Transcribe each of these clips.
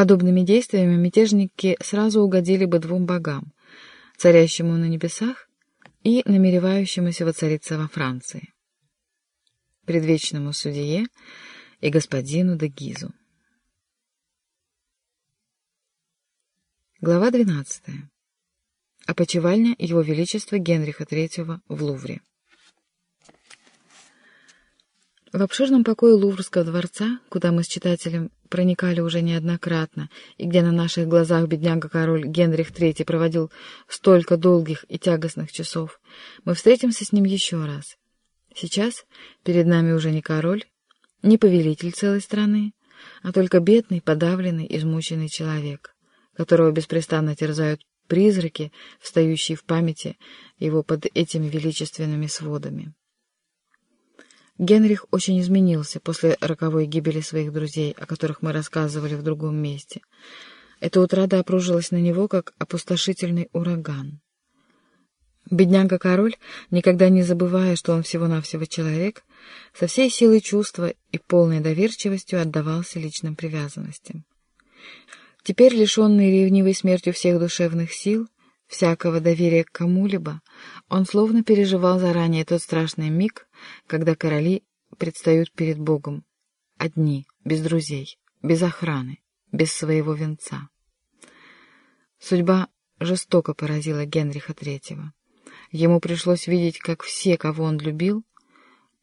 Подобными действиями мятежники сразу угодили бы двум богам, царящему на небесах и намеревающемуся воцариться во Франции, предвечному судье и господину де Гизу. Глава 12. Опочивальня Его Величества Генриха III в Лувре. В обширном покое Луврского дворца, куда мы с читателем проникали уже неоднократно, и где на наших глазах бедняга-король Генрих III проводил столько долгих и тягостных часов, мы встретимся с ним еще раз. Сейчас перед нами уже не король, не повелитель целой страны, а только бедный, подавленный, измученный человек, которого беспрестанно терзают призраки, встающие в памяти его под этими величественными сводами. Генрих очень изменился после роковой гибели своих друзей, о которых мы рассказывали в другом месте. Эта утрата опружилась на него, как опустошительный ураган. Бедняга-король, никогда не забывая, что он всего-навсего человек, со всей силой чувства и полной доверчивостью отдавался личным привязанностям. Теперь, лишенный ревнивой смертью всех душевных сил, всякого доверия к кому-либо, он словно переживал заранее тот страшный миг, когда короли предстают перед Богом, одни, без друзей, без охраны, без своего венца. Судьба жестоко поразила Генриха Третьего. Ему пришлось видеть, как все, кого он любил,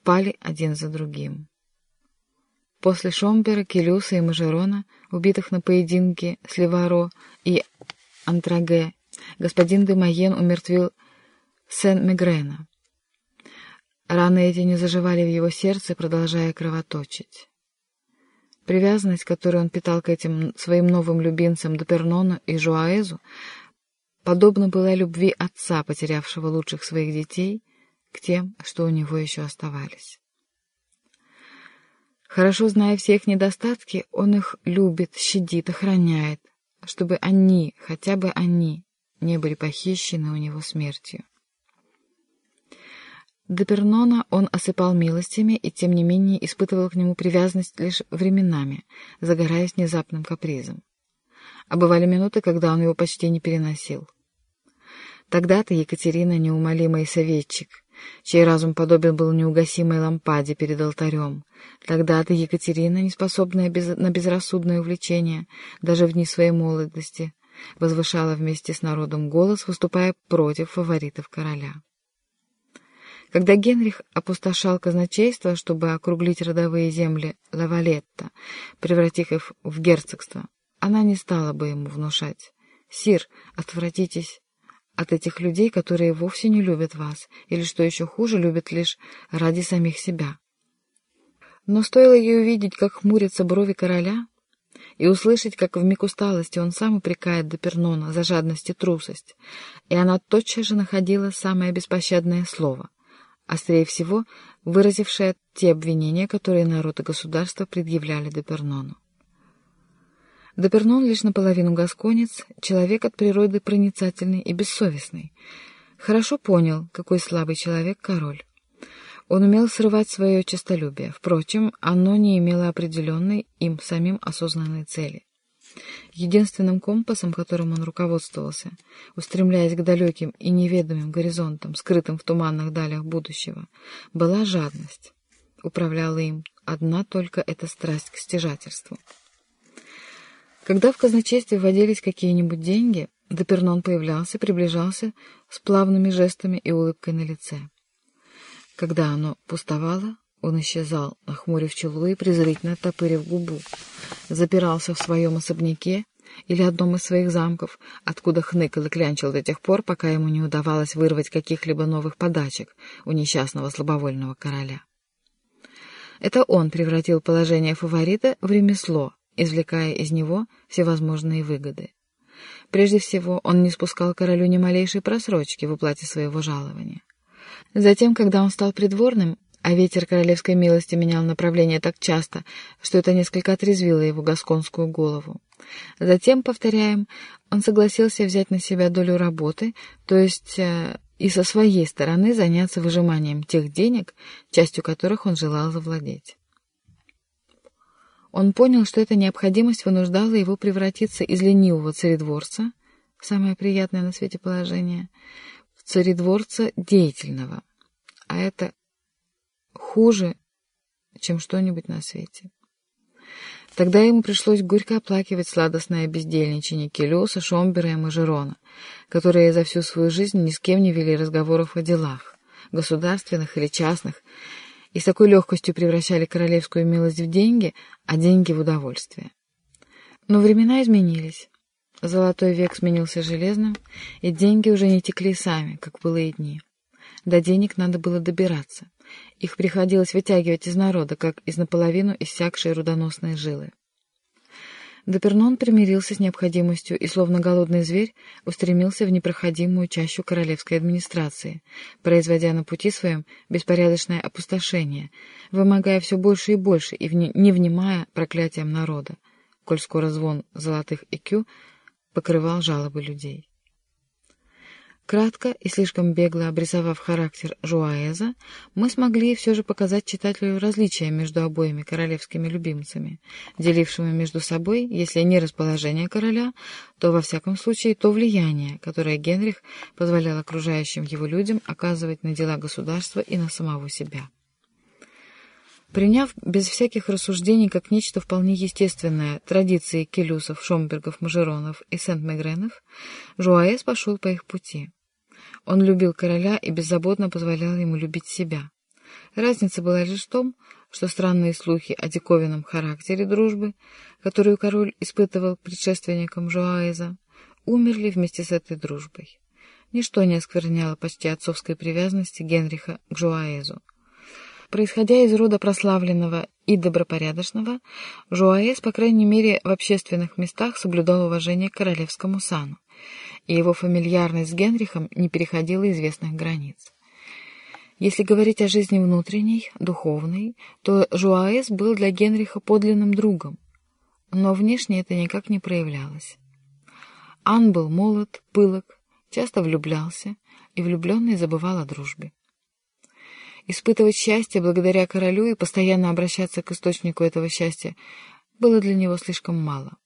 пали один за другим. После Шомбера, Келюса и Мажерона, убитых на поединке с Леваро и Антраге господин де Майен умертвил Сен-Мегрена. Раны эти не заживали в его сердце, продолжая кровоточить. Привязанность, которую он питал к этим своим новым любимцам Допернону и Жуаэзу, подобна была любви отца, потерявшего лучших своих детей, к тем, что у него еще оставались. Хорошо зная все их недостатки, он их любит, щадит, охраняет, чтобы они, хотя бы они, не были похищены у него смертью. До Пернона он осыпал милостями и, тем не менее, испытывал к нему привязанность лишь временами, загораясь внезапным капризом. А бывали минуты, когда он его почти не переносил. Тогда-то Екатерина, неумолимый советчик, чей разум подобен был неугасимой лампаде перед алтарем, тогда-то Екатерина, неспособная без... на безрассудное увлечение, даже в дни своей молодости, возвышала вместе с народом голос, выступая против фаворитов короля. Когда Генрих опустошал казначейство, чтобы округлить родовые земли Лавалетта, превратив их в герцогство, она не стала бы ему внушать. «Сир, отвратитесь от этих людей, которые вовсе не любят вас, или, что еще хуже, любят лишь ради самих себя». Но стоило ей увидеть, как хмурятся брови короля, и услышать, как в миг усталости он сам упрекает Допернона за жадность и трусость, и она тотчас же находила самое беспощадное слово, острее всего выразившее те обвинения, которые народ и государство предъявляли Допернону. Допернон лишь наполовину гасконец, человек от природы проницательный и бессовестный. Хорошо понял, какой слабый человек король. Он умел срывать свое честолюбие. Впрочем, оно не имело определенной им самим осознанной цели. Единственным компасом, которым он руководствовался, устремляясь к далеким и неведомым горизонтам, скрытым в туманных далях будущего, была жадность. Управляла им одна только эта страсть к стяжательству. Когда в казначействе вводились какие-нибудь деньги, Допернон появлялся, приближался с плавными жестами и улыбкой на лице. Когда оно пустовало, он исчезал, нахмурив челу и презрительно топырив губу, запирался в своем особняке или одном из своих замков, откуда хныкал и клянчил до тех пор, пока ему не удавалось вырвать каких-либо новых подачек у несчастного слабовольного короля. Это он превратил положение фаворита в ремесло, извлекая из него всевозможные выгоды. Прежде всего, он не спускал королю ни малейшей просрочки в уплате своего жалования. Затем, когда он стал придворным, а ветер королевской милости менял направление так часто, что это несколько отрезвило его гасконскую голову. Затем, повторяем, он согласился взять на себя долю работы, то есть э, и со своей стороны заняться выжиманием тех денег, частью которых он желал завладеть. Он понял, что эта необходимость вынуждала его превратиться из ленивого царедворца, самое приятное на свете положение, в царедворца деятельного, а это хуже, чем что-нибудь на свете. Тогда ему пришлось горько оплакивать сладостное бездельничание Келюса, Шомбера и Мажерона, которые за всю свою жизнь ни с кем не вели разговоров о делах, государственных или частных, и с такой легкостью превращали королевскую милость в деньги, а деньги в удовольствие. Но времена изменились. Золотой век сменился железным, и деньги уже не текли сами, как было и дни. До денег надо было добираться. Их приходилось вытягивать из народа, как из наполовину иссякшей рудоносной жилы. Депернон примирился с необходимостью и, словно голодный зверь, устремился в непроходимую чащу королевской администрации, производя на пути своем беспорядочное опустошение, вымогая все больше и больше и не внимая проклятиям народа, коль скоро звон золотых икю покрывал жалобы людей. Кратко и слишком бегло обрисовав характер Жуаэза, мы смогли все же показать читателю различия между обоими королевскими любимцами, делившими между собой, если не расположение короля, то, во всяком случае, то влияние, которое Генрих позволял окружающим его людям оказывать на дела государства и на самого себя. Приняв без всяких рассуждений как нечто вполне естественное традиции келюсов, шомбергов, мажеронов и сент-мегренов, Жуаэс пошел по их пути. Он любил короля и беззаботно позволял ему любить себя. Разница была лишь в том, что странные слухи о диковинном характере дружбы, которую король испытывал предшественникам Жуаэза, умерли вместе с этой дружбой. Ничто не оскверняло почти отцовской привязанности Генриха к Жуаэзу. Происходя из рода прославленного и добропорядочного, Жуаэз, по крайней мере, в общественных местах соблюдал уважение к королевскому сану и его фамильярность с Генрихом не переходила известных границ. Если говорить о жизни внутренней, духовной, то Жуаэс был для Генриха подлинным другом, но внешне это никак не проявлялось. Ан был молод, пылок, часто влюблялся, и влюбленный забывал о дружбе. Испытывать счастье благодаря королю и постоянно обращаться к источнику этого счастья было для него слишком мало.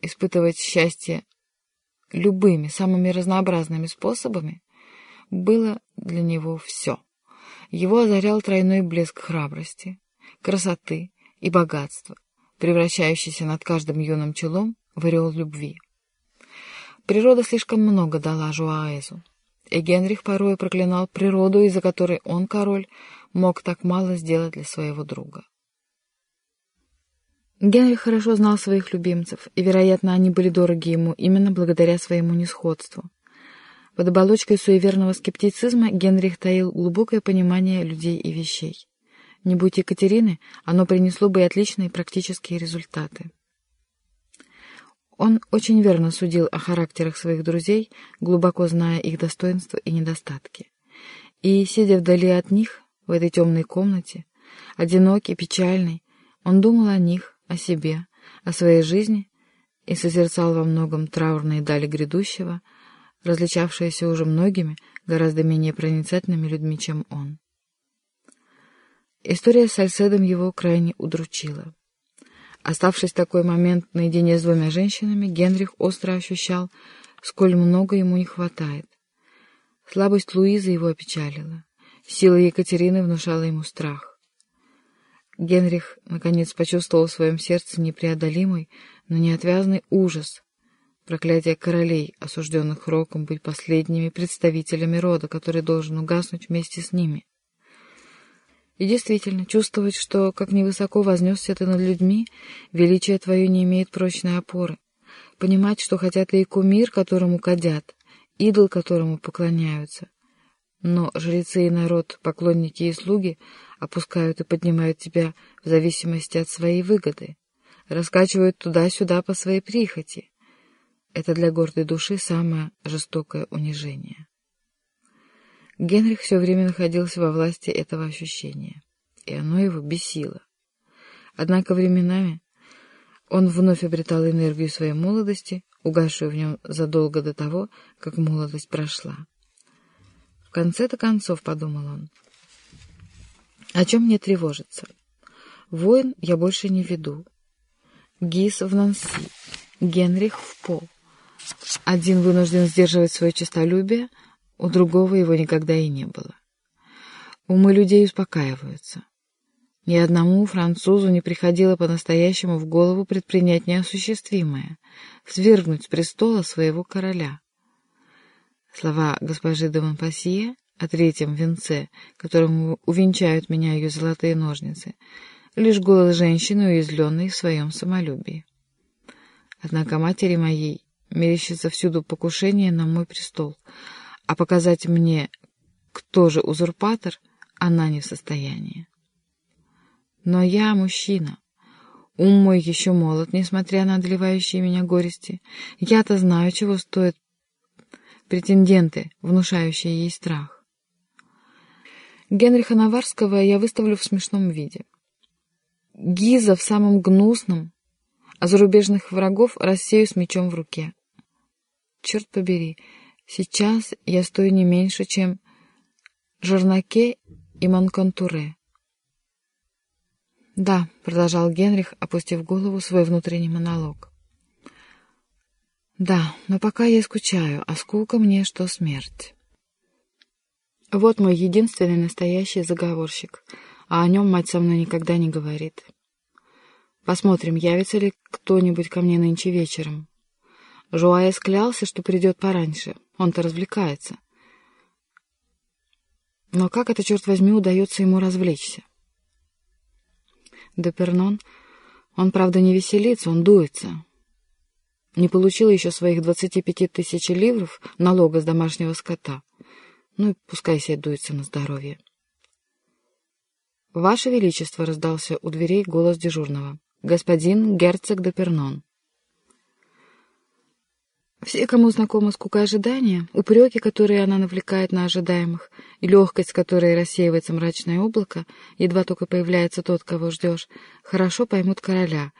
Испытывать счастье любыми, самыми разнообразными способами, было для него все. Его озарял тройной блеск храбрости, красоты и богатства, превращающийся над каждым юным челом в ореол любви. Природа слишком много дала Жуаэзу, и Генрих порой проклинал природу, из-за которой он, король, мог так мало сделать для своего друга. Генрих хорошо знал своих любимцев, и, вероятно, они были дороги ему именно благодаря своему несходству. Под оболочкой суеверного скептицизма Генрих таил глубокое понимание людей и вещей. Не будь Екатерины, оно принесло бы и отличные практические результаты. Он очень верно судил о характерах своих друзей, глубоко зная их достоинства и недостатки. И, сидя вдали от них, в этой темной комнате, одинокий, печальный, он думал о них, о себе, о своей жизни и созерцал во многом траурные дали грядущего, различавшиеся уже многими, гораздо менее проницательными людьми, чем он. История с Альседом его крайне удручила. Оставшись в такой момент наедине с двумя женщинами, Генрих остро ощущал, сколь много ему не хватает. Слабость Луизы его опечалила. Сила Екатерины внушала ему страх. Генрих, наконец, почувствовал в своем сердце непреодолимый, но неотвязный ужас. Проклятие королей, осужденных Роком быть последними представителями рода, который должен угаснуть вместе с ними. И действительно, чувствовать, что, как невысоко вознесся ты над людьми, величие твое не имеет прочной опоры. Понимать, что хотя ты и кумир, которому кадят, идол, которому поклоняются, но жрецы и народ, поклонники и слуги опускают и поднимают тебя в зависимости от своей выгоды, раскачивают туда-сюда по своей прихоти. Это для гордой души самое жестокое унижение. Генрих все время находился во власти этого ощущения, и оно его бесило. Однако временами он вновь обретал энергию своей молодости, угасшую в нем задолго до того, как молодость прошла. В конце-то концов, — подумал он, — о чем мне тревожиться? Войн я больше не веду. Гис в Нанси, Генрих в По. Один вынужден сдерживать свое честолюбие, у другого его никогда и не было. Умы людей успокаиваются. Ни одному французу не приходило по-настоящему в голову предпринять неосуществимое — свергнуть с престола своего короля. Слова госпожи де Монпассье о третьем венце, которым увенчают меня ее золотые ножницы, лишь голос женщины, уязвленной в своем самолюбии. Однако матери моей мерещится всюду покушение на мой престол, а показать мне, кто же узурпатор, она не в состоянии. Но я мужчина. Ум мой еще молод, несмотря на одолевающие меня горести. Я-то знаю, чего стоят претенденты, внушающие ей страх. Генриха Наварского я выставлю в смешном виде. Гиза в самом гнусном, а зарубежных врагов рассею с мечом в руке. Черт побери, сейчас я стою не меньше, чем Жарнаке и Монконтуре. «Да», — продолжал Генрих, опустив голову свой внутренний монолог. «Да, но пока я скучаю, а скука мне, что смерть». Вот мой единственный настоящий заговорщик, а о нем мать со мной никогда не говорит. Посмотрим, явится ли кто-нибудь ко мне нынче вечером. Жуаэс клялся, что придет пораньше. Он-то развлекается. Но как это, черт возьми, удается ему развлечься? Депернон, он, правда, не веселится, он дуется. Не получил еще своих двадцати пяти тысяч ливров налога с домашнего скота. Ну и пускай себе дуется на здоровье. «Ваше Величество!» — раздался у дверей голос дежурного. «Господин герцог Депернон». Все, кому знакома скука ожидания, упреки, которые она навлекает на ожидаемых, и легкость, с которой рассеивается мрачное облако, едва только появляется тот, кого ждешь, хорошо поймут короля,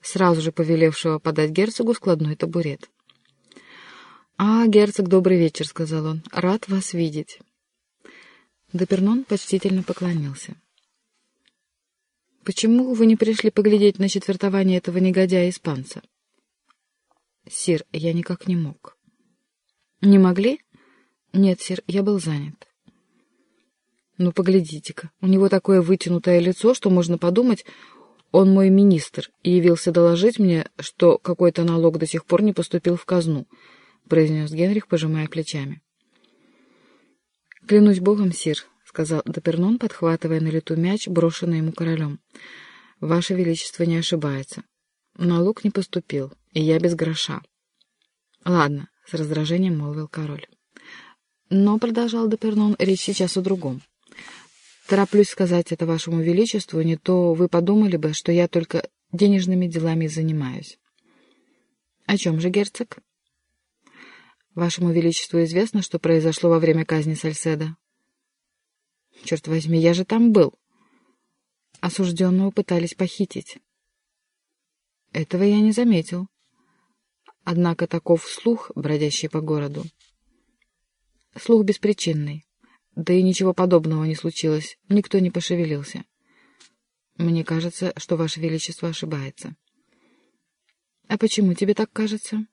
сразу же повелевшего подать герцогу складной табурет. «А, герцог, добрый вечер», — сказал он, — «рад вас видеть». Депернон почтительно поклонился. «Почему вы не пришли поглядеть на четвертование этого негодяя-испанца?» «Сир, я никак не мог». «Не могли?» «Нет, сир, я был занят». «Ну, поглядите-ка, у него такое вытянутое лицо, что можно подумать, он мой министр и явился доложить мне, что какой-то налог до сих пор не поступил в казну», — произнес Генрих, пожимая плечами. «Клянусь богом, сир», — сказал Допернон, подхватывая на лету мяч, брошенный ему королем. «Ваше Величество не ошибается. Налог не поступил, и я без гроша». «Ладно», — с раздражением молвил король. «Но», — продолжал Допернон, — «речь сейчас о другом. Тороплюсь сказать это вашему величеству, не то вы подумали бы, что я только денежными делами занимаюсь». «О чем же, герцог?» «Вашему величеству известно, что произошло во время казни Сальседа?» «Черт возьми, я же там был!» Осужденного пытались похитить. Этого я не заметил. Однако таков слух, бродящий по городу. Слух беспричинный. Да и ничего подобного не случилось, никто не пошевелился. Мне кажется, что Ваше Величество ошибается. А почему тебе так кажется?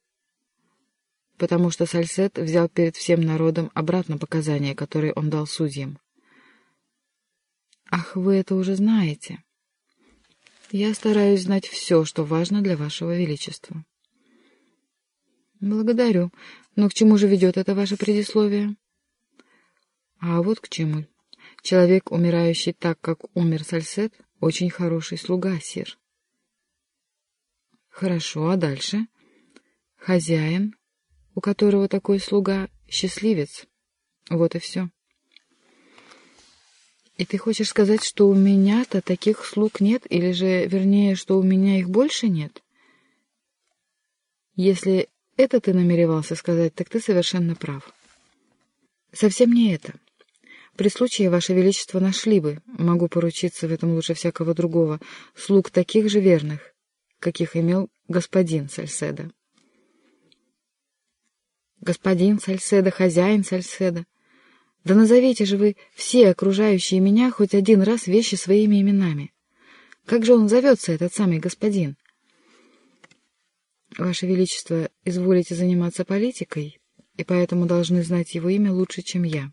Потому что Сальсет взял перед всем народом обратно показания, которые он дал судьям. Ах, вы это уже знаете. Я стараюсь знать все, что важно для Вашего Величества. Благодарю. Но к чему же ведет это ваше предисловие? А вот к чему. Человек, умирающий так, как умер Сальсет, очень хороший слуга, сир. Хорошо, а дальше? Хозяин, у которого такой слуга, счастливец. Вот и все. И ты хочешь сказать, что у меня-то таких слуг нет, или же, вернее, что у меня их больше нет? Если это ты намеревался сказать, так ты совершенно прав. Совсем не это. При случае, Ваше Величество, нашли бы, могу поручиться в этом лучше всякого другого, слуг таких же верных, каких имел господин Сальседа. Господин Сальседа, хозяин Сальседа. Да назовите же вы все окружающие меня хоть один раз вещи своими именами. Как же он зовется, этот самый господин? Ваше Величество, изволите заниматься политикой, и поэтому должны знать его имя лучше, чем я.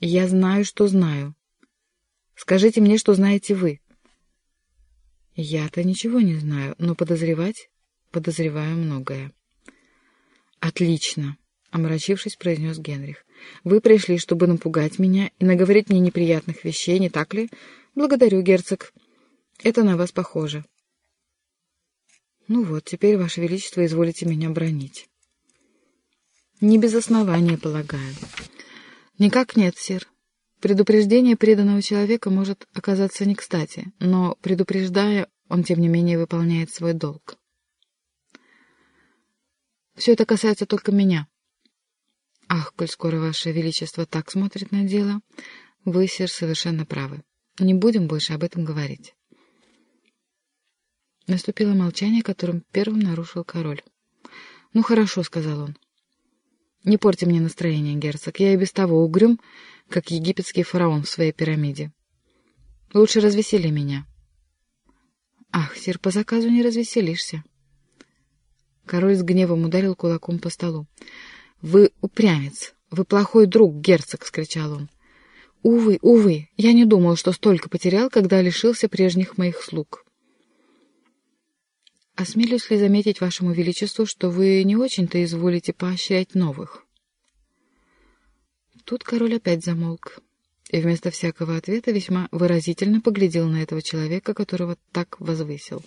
Я знаю, что знаю. Скажите мне, что знаете вы. Я-то ничего не знаю, но подозревать подозреваю многое. Отлично, омрачившись, произнес Генрих. Вы пришли, чтобы напугать меня и наговорить мне неприятных вещей, не так ли? Благодарю, герцог. Это на вас похоже. Ну вот, теперь, Ваше Величество, изволите меня бронить. Не без основания, полагаю. Никак нет, сир. Предупреждение преданного человека может оказаться не кстати, но, предупреждая, он, тем не менее, выполняет свой долг. Все это касается только меня. Ах, коль скоро Ваше Величество так смотрит на дело, вы, сир, совершенно правы. Не будем больше об этом говорить. Наступило молчание, которым первым нарушил король. «Ну хорошо», — сказал он. «Не порти мне настроение, герцог. Я и без того угрюм, как египетский фараон в своей пирамиде. Лучше развесели меня». «Ах, сир, по заказу не развеселишься». Король с гневом ударил кулаком по столу. «Вы упрямец! Вы плохой друг, герцог!» — скричал он. «Увы, увы, я не думал, что столько потерял, когда лишился прежних моих слуг». «Осмелюсь ли заметить вашему величеству, что вы не очень-то изволите поощрять новых?» Тут король опять замолк, и вместо всякого ответа весьма выразительно поглядел на этого человека, которого так возвысил.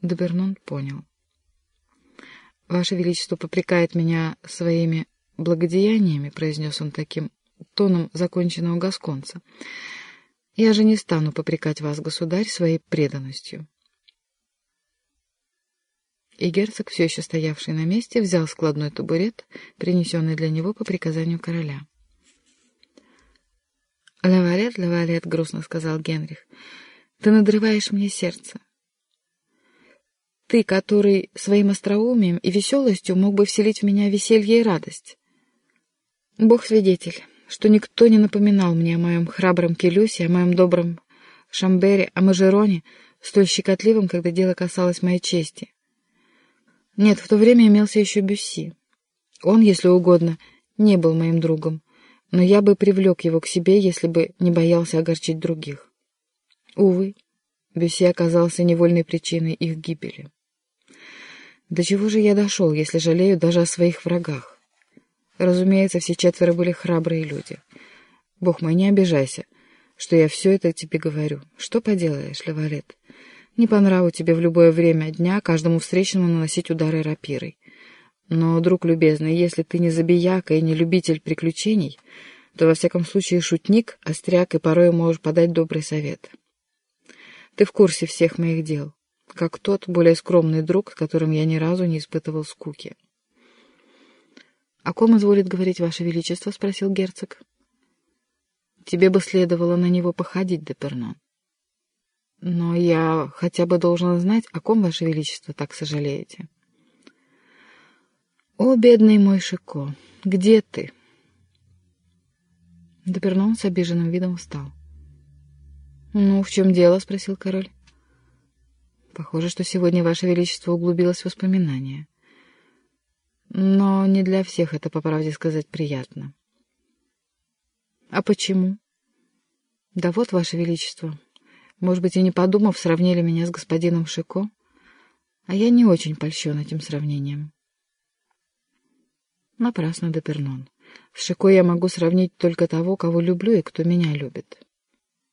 Добернон понял. «Ваше Величество попрекает меня своими благодеяниями», — произнес он таким тоном законченного гасконца. «Я же не стану попрекать вас, государь, своей преданностью». И герцог, все еще стоявший на месте, взял складной табурет, принесенный для него по приказанию короля. «Лавалет, Лавалет», — грустно сказал Генрих, — «ты надрываешь мне сердце. Ты, который своим остроумием и веселостью мог бы вселить в меня веселье и радость. Бог свидетель, что никто не напоминал мне о моем храбром Келюсе, о моем добром Шамбере, о Мажероне, столь щекотливом, когда дело касалось моей чести. Нет, в то время имелся еще Бюсси. Он, если угодно, не был моим другом, но я бы привлек его к себе, если бы не боялся огорчить других. Увы, Бюсси оказался невольной причиной их гибели. До чего же я дошел, если жалею даже о своих врагах? Разумеется, все четверо были храбрые люди. Бог мой, не обижайся, что я все это тебе говорю. Что поделаешь, Левалет? Не по нраву тебе в любое время дня каждому встречному наносить удары рапирой. Но, друг любезный, если ты не забияка и не любитель приключений, то, во всяком случае, шутник, остряк и порой можешь подать добрый совет. Ты в курсе всех моих дел, как тот более скромный друг, с которым я ни разу не испытывал скуки. — О ком изволит говорить Ваше Величество? — спросил герцог. — Тебе бы следовало на него походить, Депернон. Но я хотя бы должен знать, о ком, Ваше Величество, так сожалеете. О, бедный мой Шико, где ты? Допернон с обиженным видом встал. «Ну, в чем дело?» — спросил король. «Похоже, что сегодня Ваше Величество углубилось в воспоминания. Но не для всех это, по правде сказать, приятно». «А почему?» «Да вот, Ваше Величество, может быть, и не подумав, сравнили меня с господином Шико, а я не очень польщен этим сравнением. Напрасно, Депернон. С Шико я могу сравнить только того, кого люблю и кто меня любит.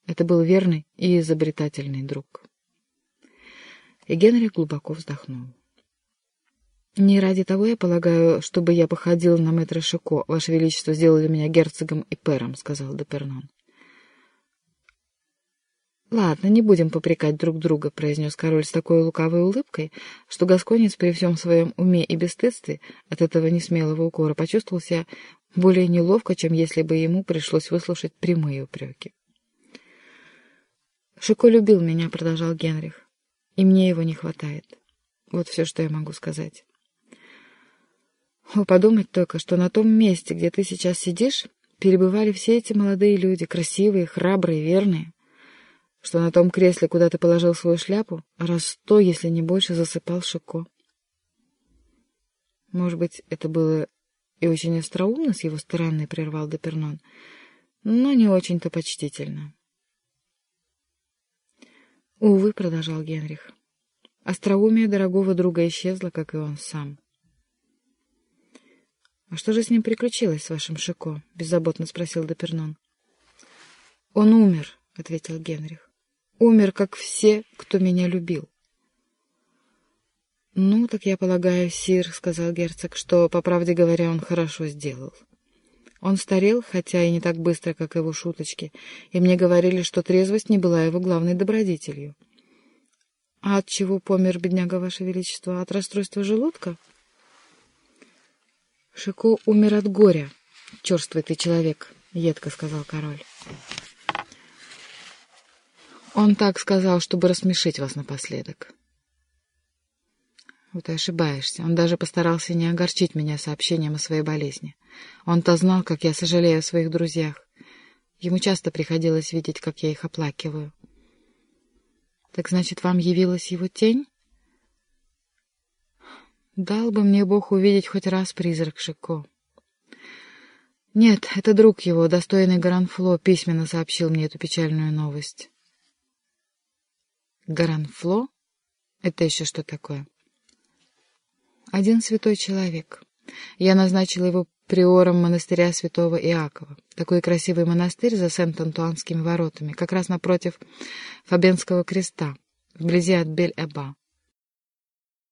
Это был верный и изобретательный друг. И Генри глубоко вздохнул. «Не ради того, я полагаю, чтобы я походил на мэтра Шико, Ваше Величество сделали меня герцогом и пером», — сказал Депернон. «Ладно, не будем попрекать друг друга», — произнес король с такой лукавой улыбкой, что Гасконец при всем своем уме и бесстыдстве от этого несмелого укора почувствовал себя более неловко, чем если бы ему пришлось выслушать прямые упреки. «Шико любил меня», — продолжал Генрих, — «и мне его не хватает. Вот все, что я могу сказать». О, подумать только, что на том месте, где ты сейчас сидишь, перебывали все эти молодые люди, красивые, храбрые, верные. что на том кресле, куда ты положил свою шляпу, раз сто, если не больше, засыпал Шико. Может быть, это было и очень остроумно с его стороны, — прервал Депернон, — но не очень-то почтительно. Увы, — продолжал Генрих, — остроумие дорогого друга исчезло, как и он сам. — А что же с ним приключилось, с вашим Шико? — беззаботно спросил Депернон. — Он умер, — ответил Генрих. — Умер, как все, кто меня любил. — Ну, так я полагаю, сир, — сказал герцог, — что, по правде говоря, он хорошо сделал. Он старел, хотя и не так быстро, как его шуточки, и мне говорили, что трезвость не была его главной добродетелью. — А от чего помер бедняга, ваше величество? От расстройства желудка? — Шико умер от горя, черствый ты человек, — едко сказал король. Он так сказал, чтобы рассмешить вас напоследок. Вот ты ошибаешься. Он даже постарался не огорчить меня сообщением о своей болезни. Он-то знал, как я сожалею о своих друзьях. Ему часто приходилось видеть, как я их оплакиваю. Так значит, вам явилась его тень? Дал бы мне Бог увидеть хоть раз призрак Шико. Нет, это друг его, достойный Гаранфло, письменно сообщил мне эту печальную новость. Гаранфло? Это еще что такое? Один святой человек. Я назначила его приором монастыря святого Иакова. Такой красивый монастырь за Сент-Антуанскими воротами, как раз напротив Фабенского креста, вблизи от Бель-Эба.